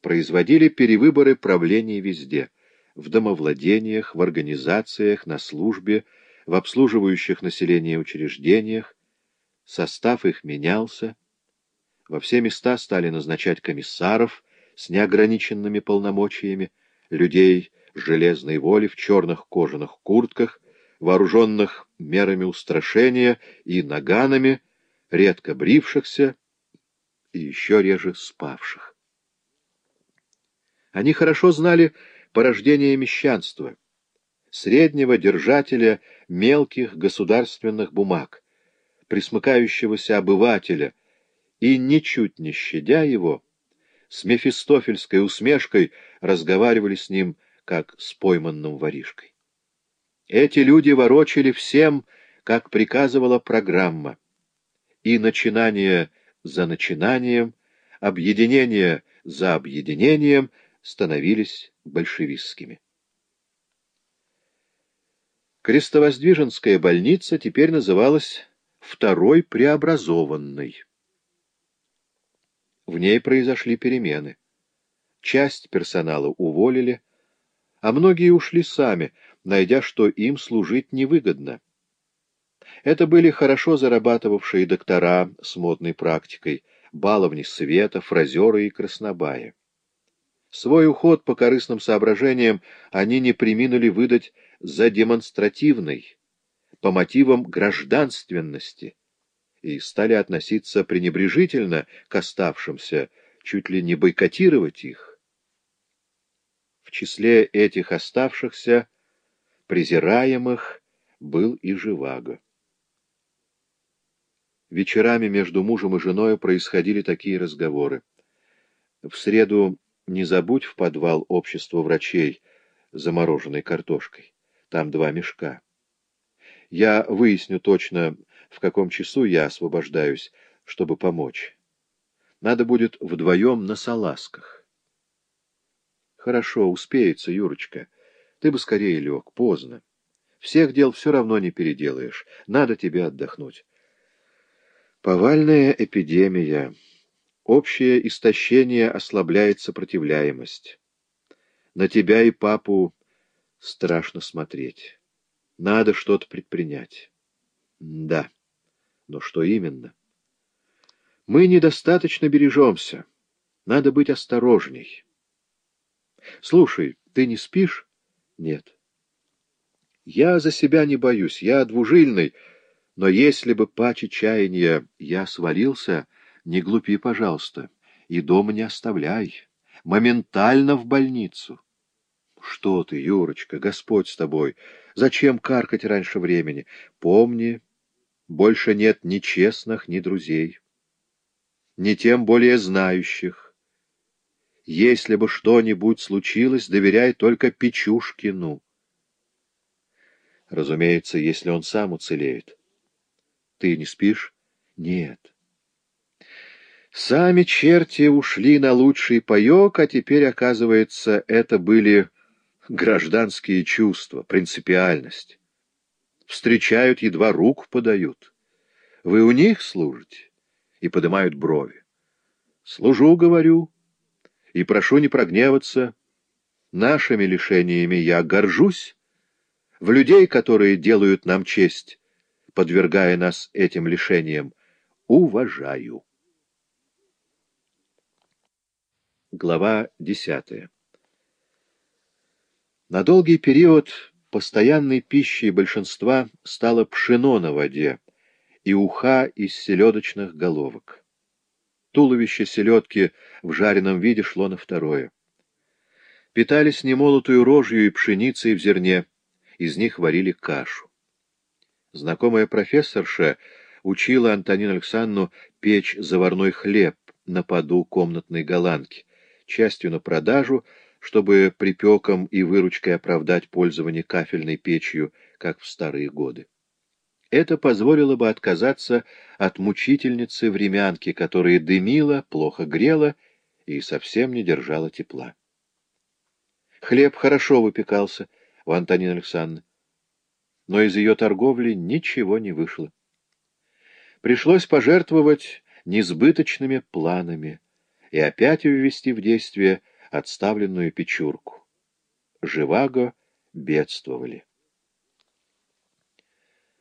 производили перевыборы правления везде — в домовладениях, в организациях, на службе, в обслуживающих население учреждениях. Состав их менялся. Во все места стали назначать комиссаров с неограниченными полномочиями, людей железной воли в черных кожаных куртках, вооруженных мерами устрашения и наганами, редко брившихся и еще реже спавших. Они хорошо знали порождение мещанства, среднего держателя мелких государственных бумаг, присмыкающегося обывателя, и, ничуть не щадя его, с мефистофельской усмешкой разговаривали с ним, как с пойманным воришкой. Эти люди ворочали всем, как приказывала программа, и начинание за начинанием, объединение за объединением становились большевистскими. Крестовоздвиженская больница теперь называлась Второй Преобразованной. В ней произошли перемены. Часть персонала уволили, а многие ушли сами, найдя, что им служить невыгодно. Это были хорошо зарабатывавшие доктора с модной практикой, баловни света, фразеры и краснобаи. Свой уход по корыстным соображениям они не приминули выдать за демонстративный, по мотивам гражданственности, и стали относиться пренебрежительно к оставшимся, чуть ли не бойкотировать их. В числе этих оставшихся, презираемых, был и Живаго. Вечерами между мужем и женой происходили такие разговоры. В среду не забудь в подвал общества врачей замороженной картошкой. Там два мешка. Я выясню точно, в каком часу я освобождаюсь, чтобы помочь. Надо будет вдвоем на салазках. Хорошо, успеется, Юрочка. Ты бы скорее лег, поздно. Всех дел все равно не переделаешь. Надо тебе отдохнуть. Повальная эпидемия. Общее истощение ослабляет сопротивляемость. На тебя и папу страшно смотреть. Надо что-то предпринять. Да. Но что именно? Мы недостаточно бережемся. Надо быть осторожней. Слушай, ты не спишь? Нет. Я за себя не боюсь, я двужильный, но если бы паче чаяния я свалился, не глупи, пожалуйста, и дома не оставляй. Моментально в больницу. Что ты, Юрочка, Господь с тобой, зачем каркать раньше времени? Помни, больше нет ни честных, ни друзей, ни тем более знающих. Если бы что-нибудь случилось, доверяй только Печушкину. Разумеется, если он сам уцелеет. Ты не спишь? Нет. Сами черти ушли на лучший паек, а теперь, оказывается, это были гражданские чувства, принципиальность. Встречают, едва руку подают. Вы у них служите? И поднимают брови. Служу, говорю, и прошу не прогневаться. Нашими лишениями я горжусь. В людей, которые делают нам честь, подвергая нас этим лишениям, уважаю. Глава десятая На долгий период постоянной пищей большинства стало пшено на воде и уха из селедочных головок. Туловище селедки в жареном виде шло на второе. Питались немолотую рожью и пшеницей в зерне, из них варили кашу. Знакомая профессорша учила Антонину Александровну печь заварной хлеб на поду комнатной голландки, частью на продажу, чтобы припеком и выручкой оправдать пользование кафельной печью, как в старые годы. Это позволило бы отказаться от мучительницы-времянки, которая дымила, плохо грела и совсем не держала тепла. Хлеб хорошо выпекался у Антонины Александровны но из ее торговли ничего не вышло. Пришлось пожертвовать несбыточными планами, и опять ввести в действие отставленную печурку. Живаго бедствовали.